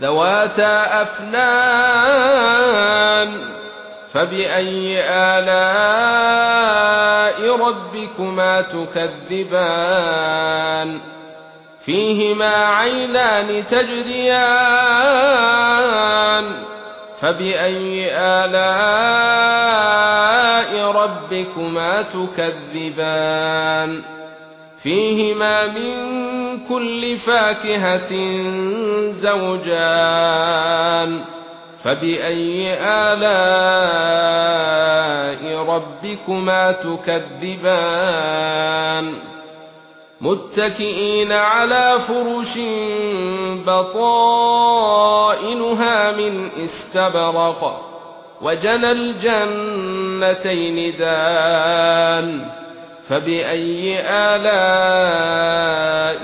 ذواتا أفنان فبأي آلاء ربكما تكذبان؟ فيهما عينان تجريان. فبأي آلاء ربكما تكذبان؟ فيهما من كل فاكهة زوجان فبأي آلاء ربكما تكذبان متكئين على فرش بطائنها من استبرق وجنى الجنتين دان فبأي آلاء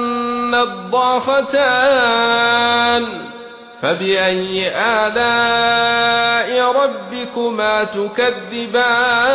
نضاختان فبأي آلاء ربكما تكذبان